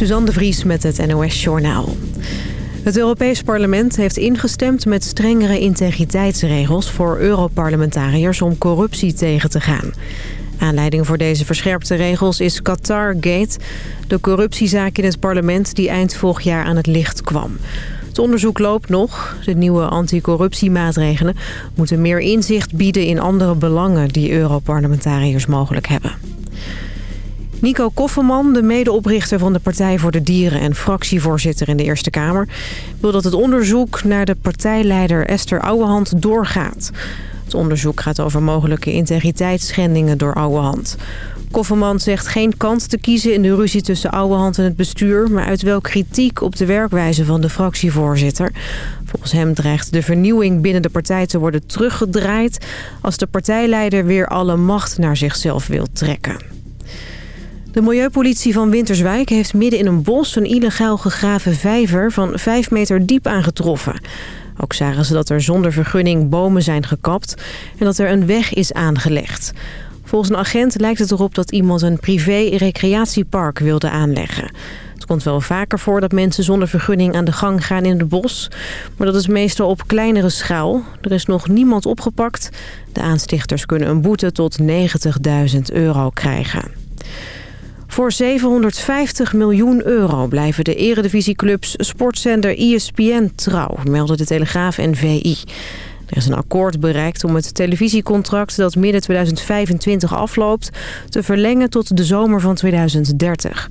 Suzanne de Vries met het NOS Journaal. Het Europees Parlement heeft ingestemd met strengere integriteitsregels... voor Europarlementariërs om corruptie tegen te gaan. Aanleiding voor deze verscherpte regels is Qatar-gate... de corruptiezaak in het parlement die eind vorig jaar aan het licht kwam. Het onderzoek loopt nog. De nieuwe anticorruptiemaatregelen moeten meer inzicht bieden in andere belangen... die Europarlementariërs mogelijk hebben. Nico Kofferman, de medeoprichter van de Partij voor de Dieren... en fractievoorzitter in de Eerste Kamer... wil dat het onderzoek naar de partijleider Esther Ouwehand doorgaat. Het onderzoek gaat over mogelijke integriteitsschendingen door Ouwehand. Kofferman zegt geen kant te kiezen in de ruzie tussen Ouwehand en het bestuur... maar uit wel kritiek op de werkwijze van de fractievoorzitter. Volgens hem dreigt de vernieuwing binnen de partij te worden teruggedraaid... als de partijleider weer alle macht naar zichzelf wil trekken. De milieupolitie van Winterswijk heeft midden in een bos een illegaal gegraven vijver van 5 meter diep aangetroffen. Ook zagen ze dat er zonder vergunning bomen zijn gekapt en dat er een weg is aangelegd. Volgens een agent lijkt het erop dat iemand een privé-recreatiepark wilde aanleggen. Het komt wel vaker voor dat mensen zonder vergunning aan de gang gaan in het bos. Maar dat is meestal op kleinere schaal. Er is nog niemand opgepakt. De aanstichters kunnen een boete tot 90.000 euro krijgen. Voor 750 miljoen euro blijven de eredivisieclubs sportzender ESPN trouw, melden de Telegraaf en VI. Er is een akkoord bereikt om het televisiecontract dat midden 2025 afloopt... te verlengen tot de zomer van 2030.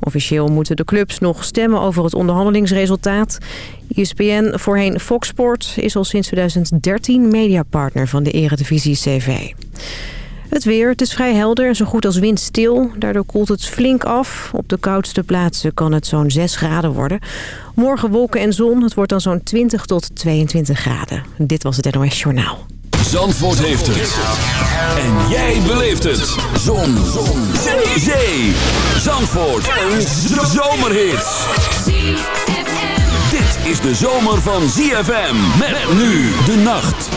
Officieel moeten de clubs nog stemmen over het onderhandelingsresultaat. ESPN, voorheen Fox Sport, is al sinds 2013 mediapartner van de Eredivisie CV. Het weer, het is vrij helder en zo goed als windstil. Daardoor koelt het flink af. Op de koudste plaatsen kan het zo'n 6 graden worden. Morgen wolken en zon, het wordt dan zo'n 20 tot 22 graden. Dit was het NOS Journaal. Zandvoort heeft het. En jij beleeft het. Zon. zon. Zee. Zandvoort. Een zomerhit. Dit is de zomer van ZFM. Met nu de nacht.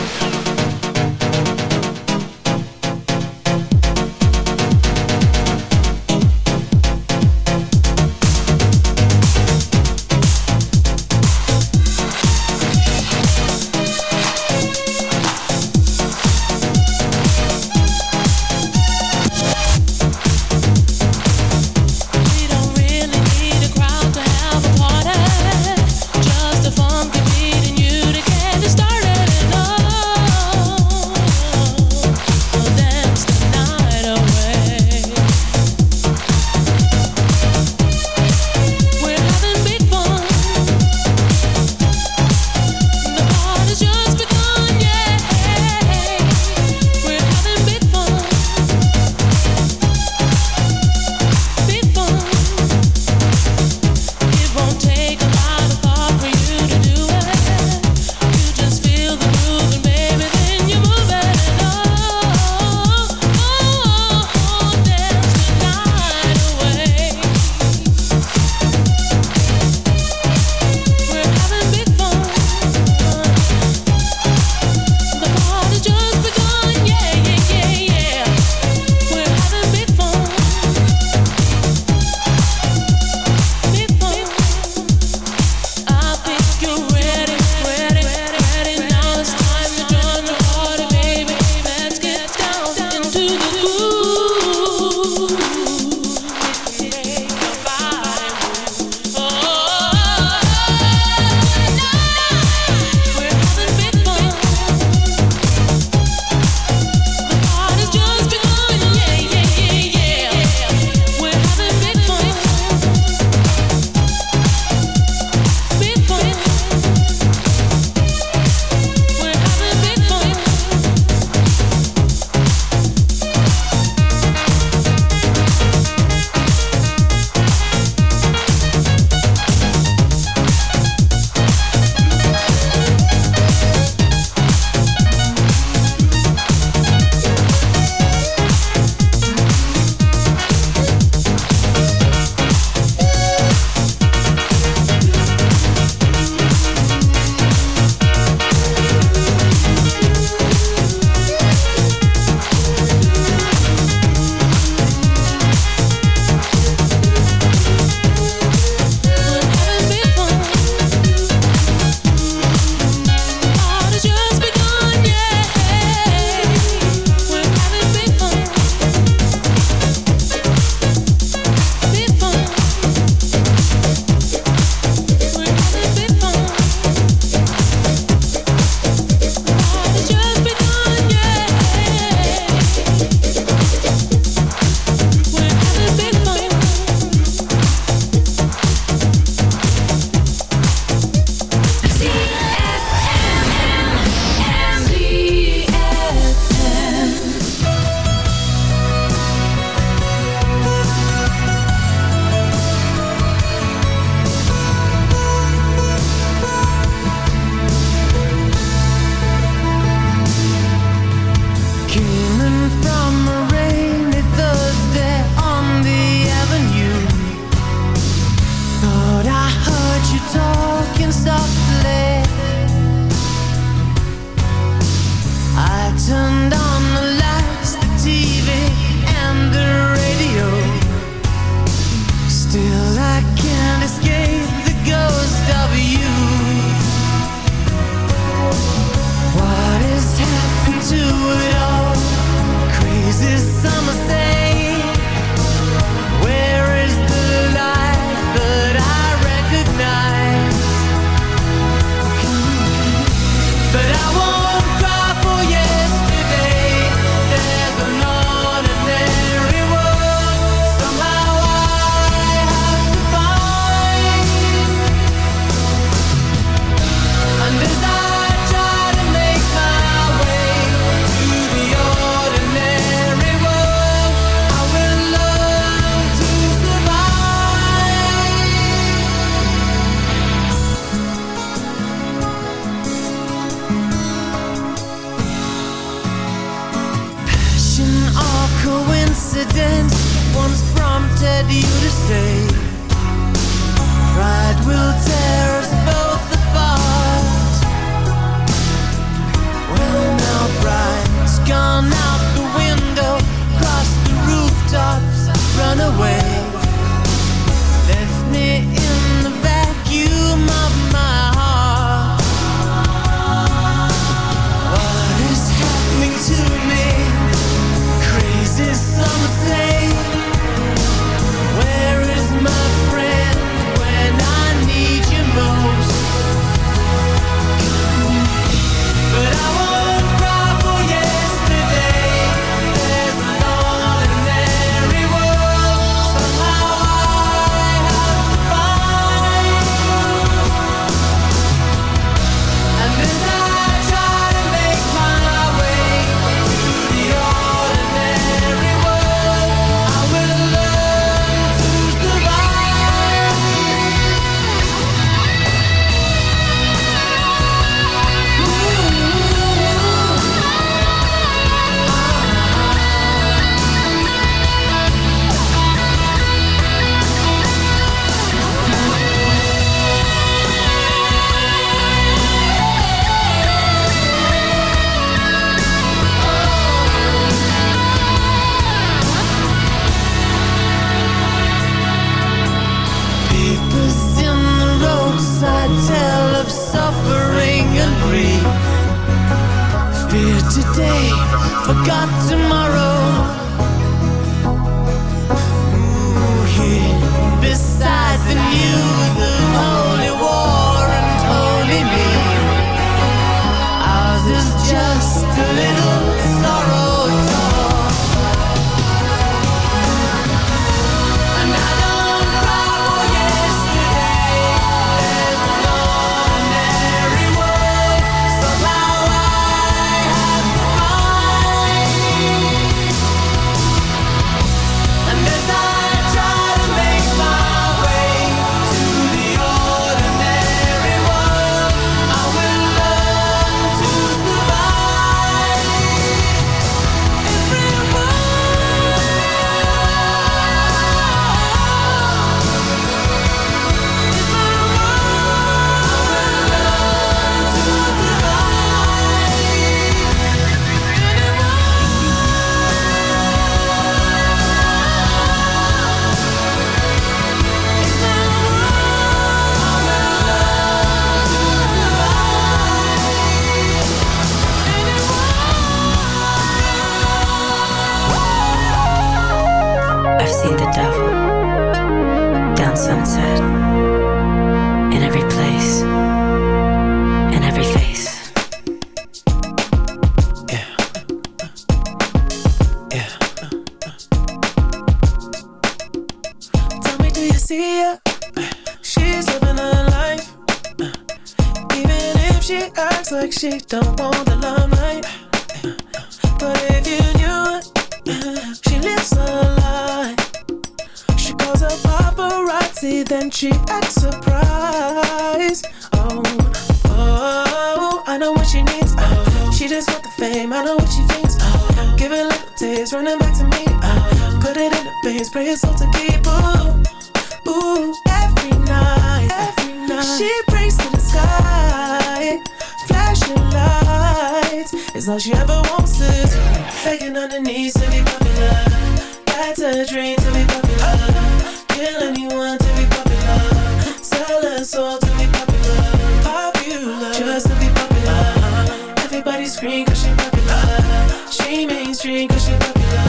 Sell her soul to be popular Popular. Just to be popular. Everybody scream cause she popular. She mainstream cause she popular.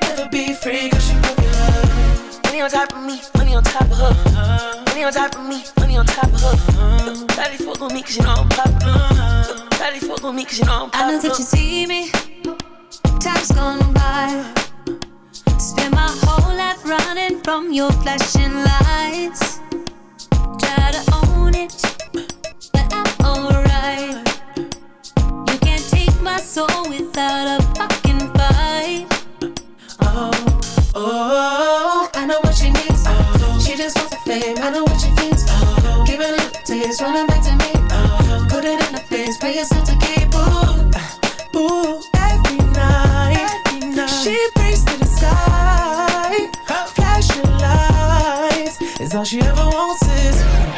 Never be free cause she popular. Money on top of me, money on top of her. Money on top of me, money on top of her. Daddy fuck on me cause you know I'm popular. Daddy fuck on me cause you know I'm popular I know that you see me. Time's gone by. Spend my whole life running from your flashing lights all she ever wants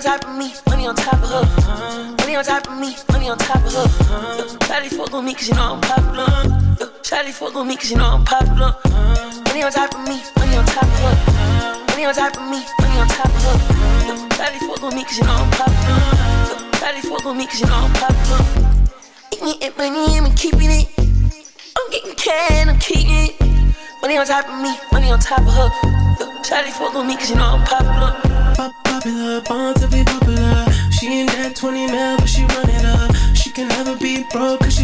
on top of me, money on top of her Money on top of me, money on top of her Shawty fuck on me cause you know I'm popular Shawty fuck on me cause you know I'm popular Money on top of me, money on top of her Money on top of me, money on top of her Shawty fuck on me cause you know I'm popular Shawty fuck on me cause you know I'm popular Eating money, I'm keeping it I'm getting cash, I'm keeping it Money on top of me, money on top of her Shawty fuck on me cause you know I'm popular Pop popular, born to be popular. She ain't that 20 mil, but she run it up. She can never be broke cause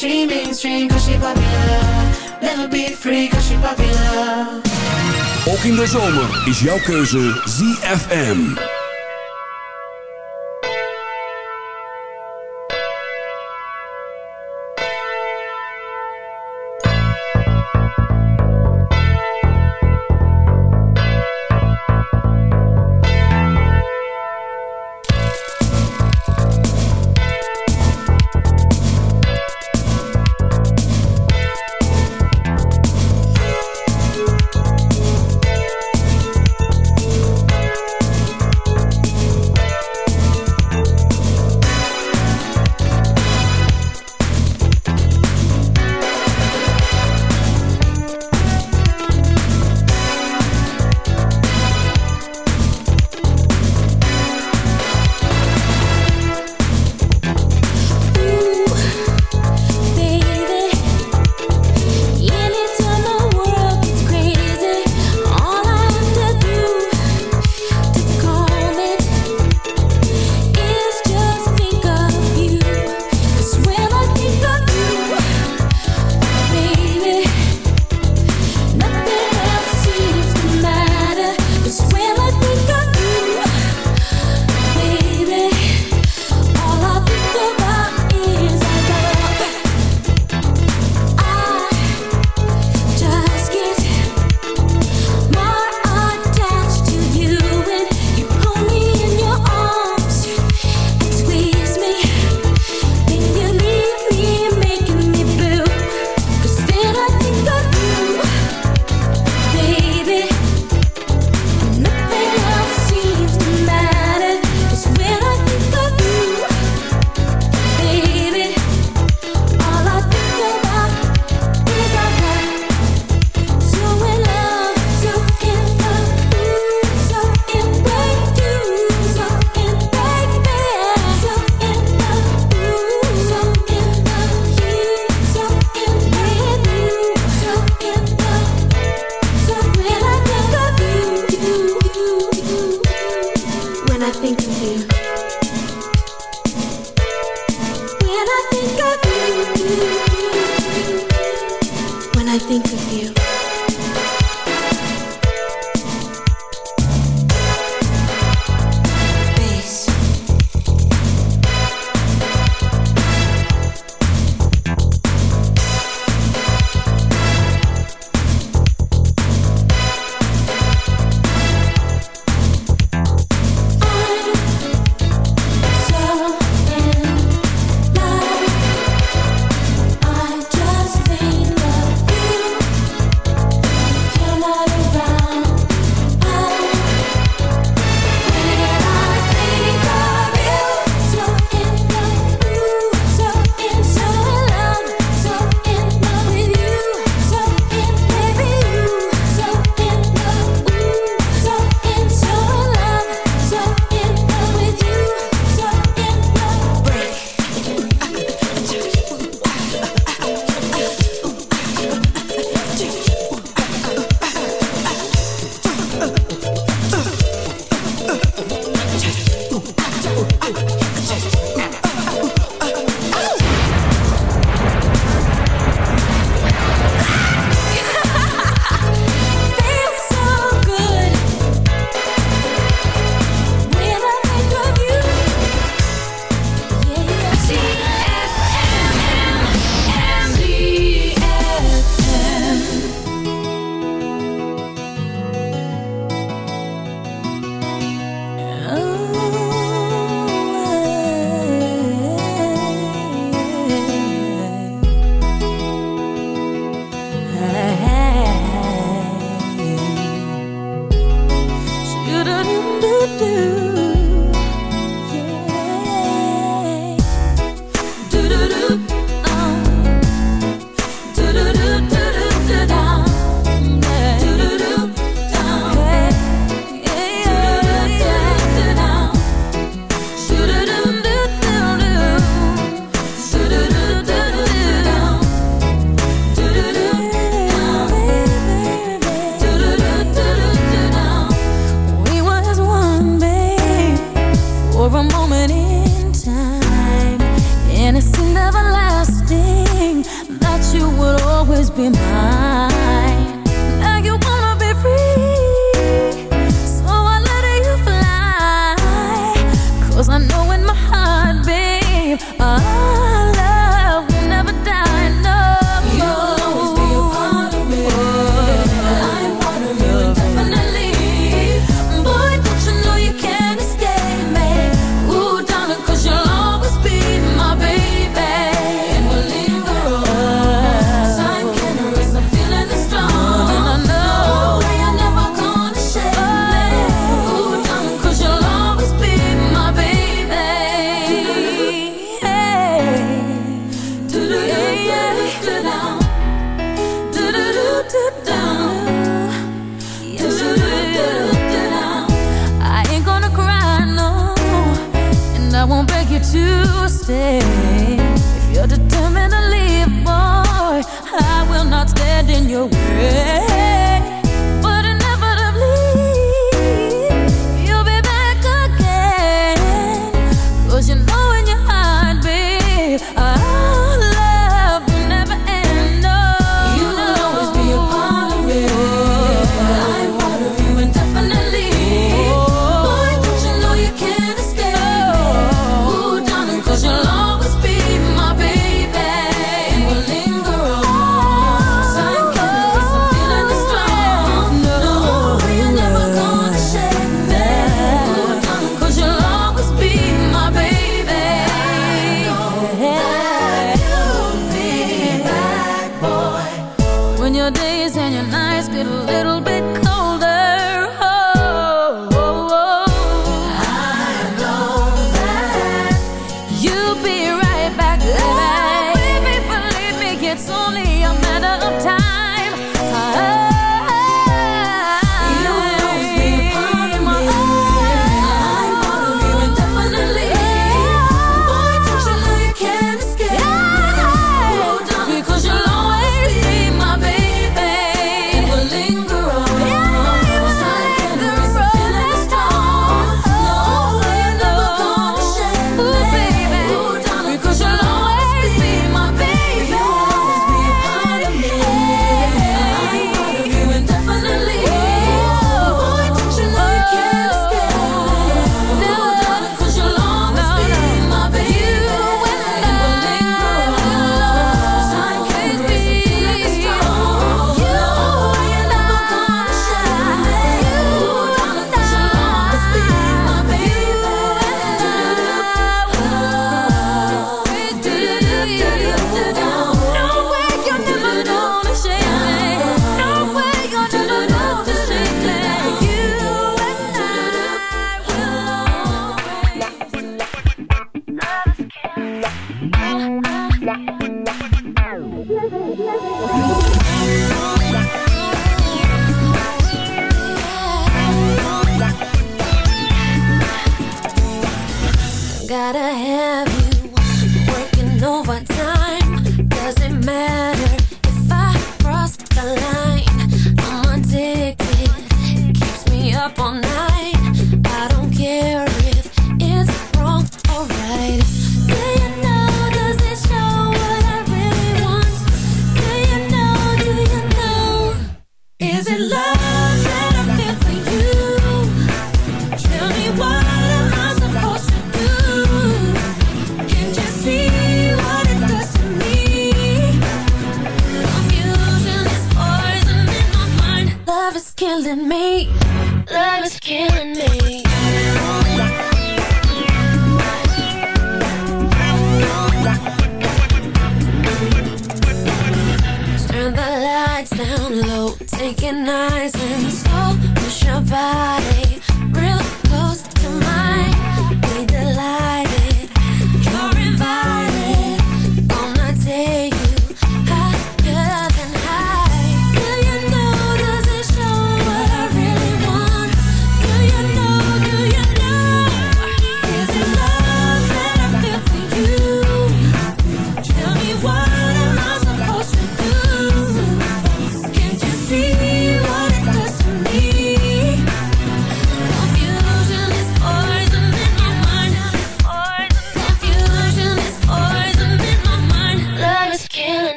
She mainstream cause she popular. Never be free cause she popular. Ook in de zomer is jouw keuze ZFM.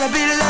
Gotta be love.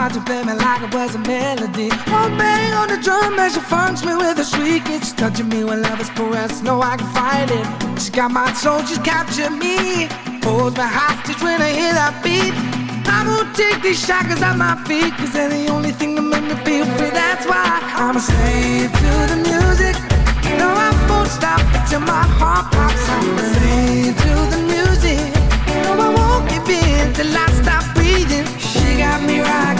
Start to play me like it was a melody. One bang on the drum as she funks me with a sweet It's touching me when love is caressed. No, I can fight it. She got my soul, she's captured me. Holds my hostage when I hear that beat. I won't take these shackles off my feet, cause they're the only thing that make me feel free. That's why I'm a slave to the music. No, I won't stop until my heart pops. I'm a slave to the music. No, I won't give in till I stop breathing. She got me rocking,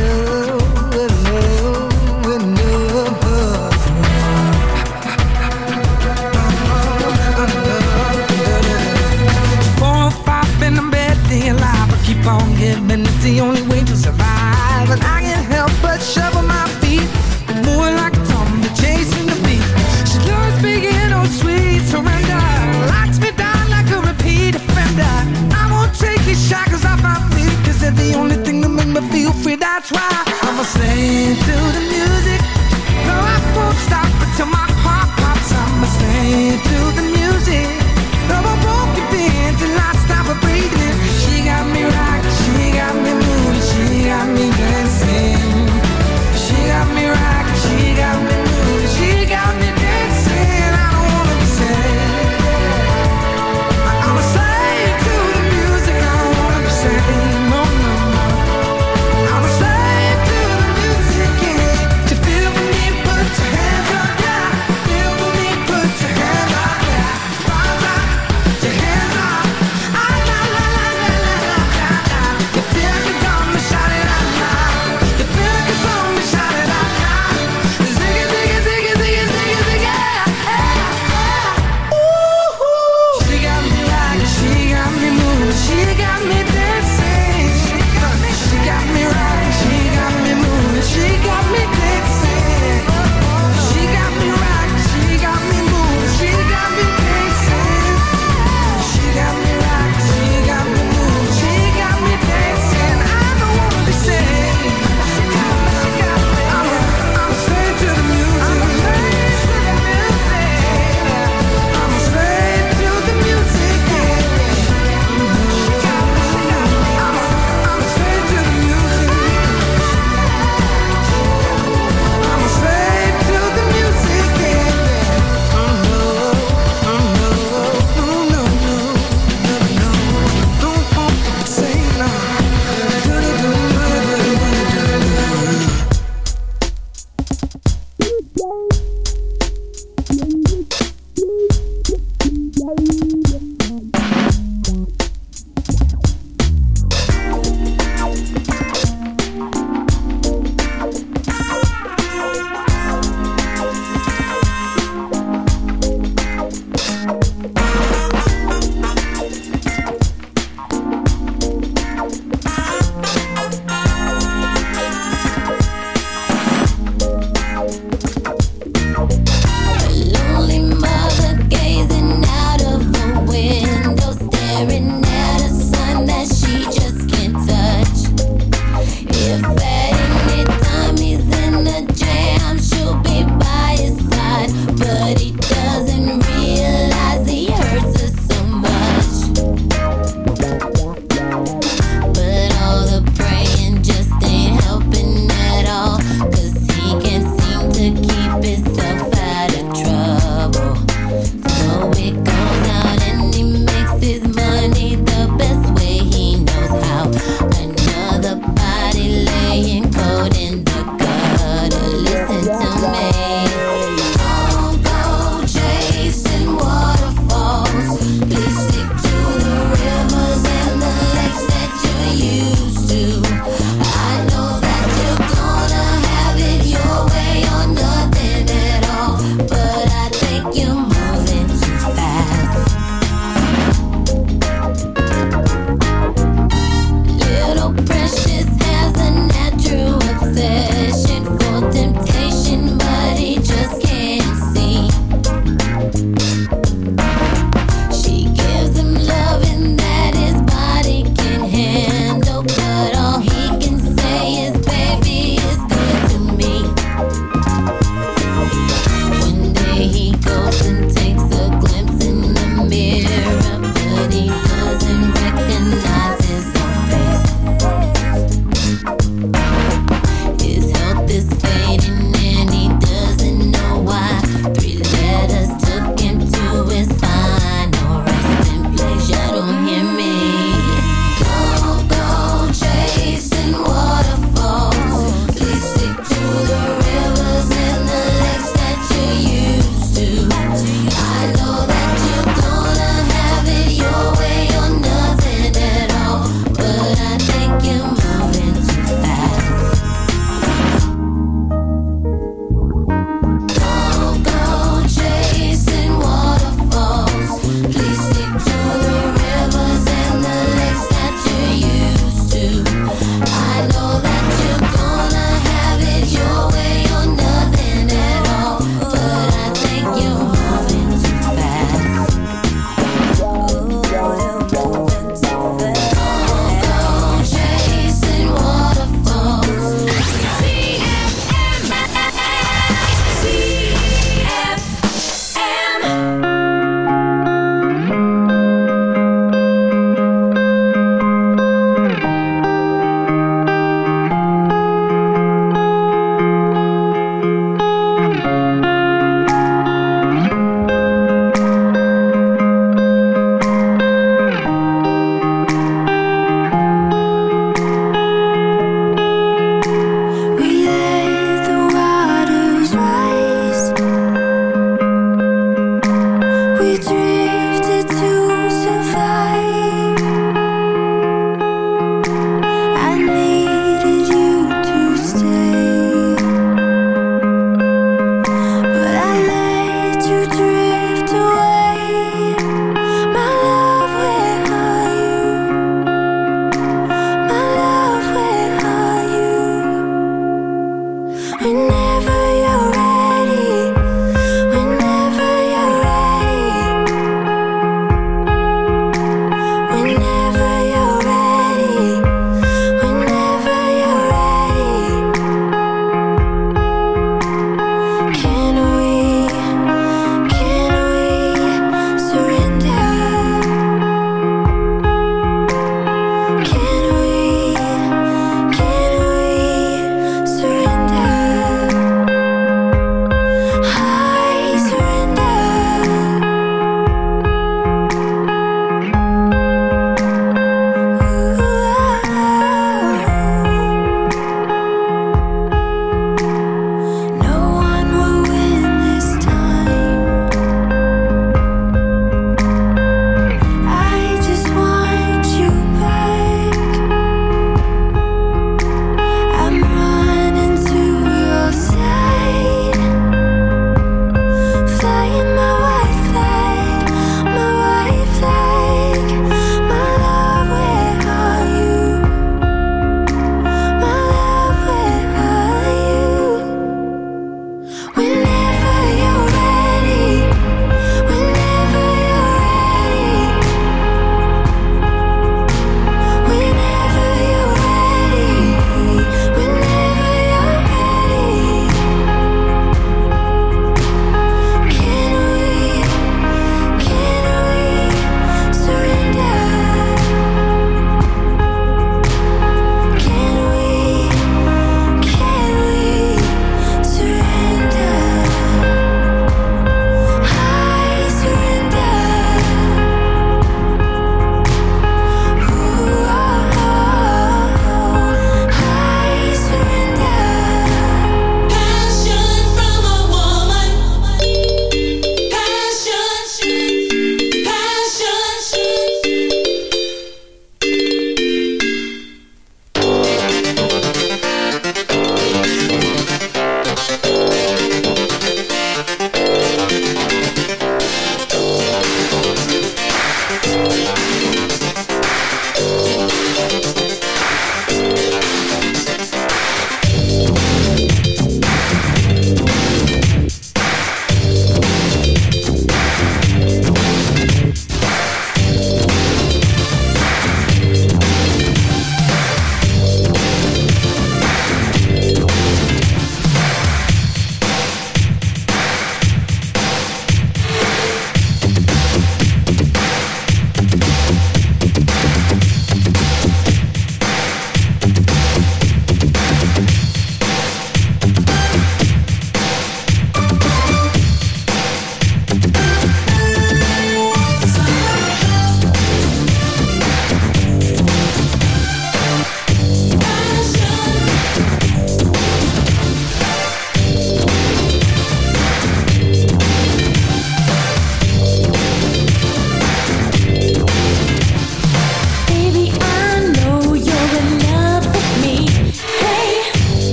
the only way to survive. And I can't help but shovel my feet. More like a zombie chasing the beat. She loves and oh sweet surrender. Locks me down like a repeat offender. I won't take these shackles off my feet, cause they're the only thing that make me feel free. That's why I'm a slave to the music. No, I won't stop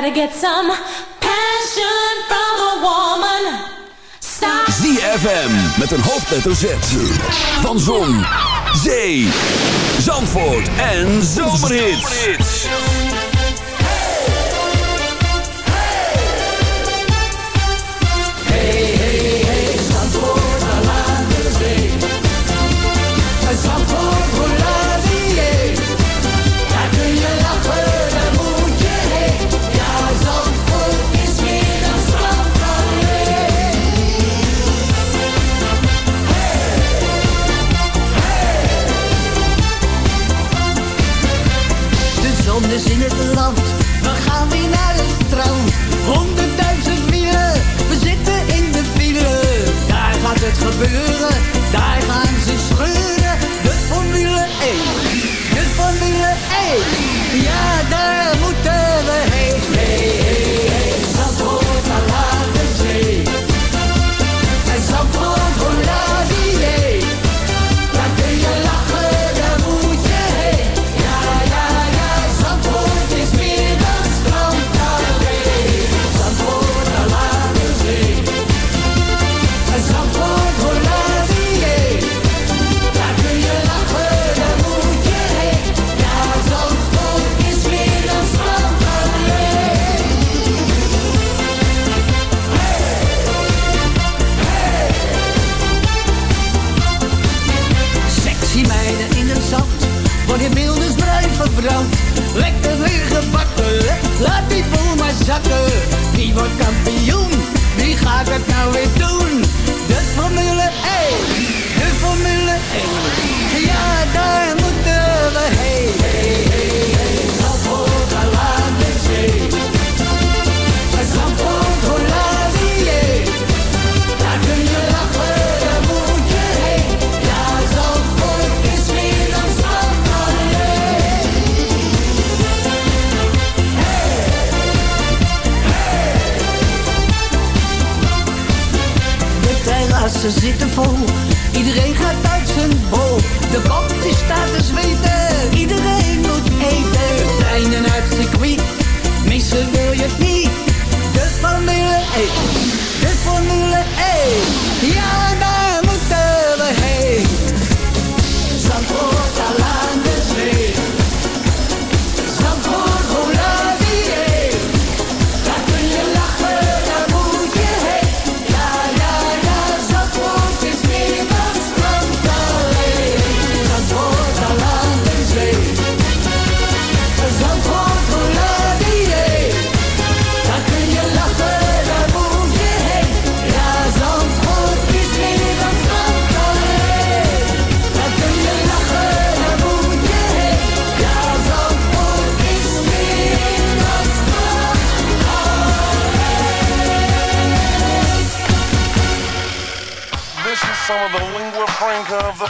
gotta get some passion from a woman. Stop. ZFM met een hoofdletter Z. Van Zon, Zee, Zandvoort en Zomerhits.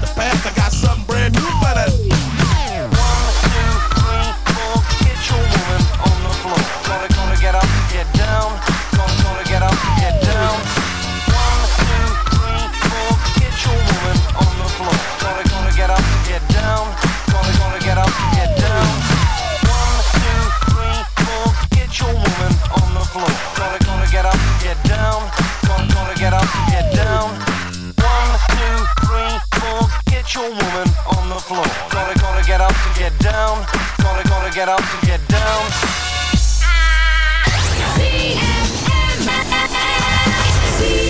the path. I got something brand new for that. Up and get down. Gonna, gonna get up and get down. zover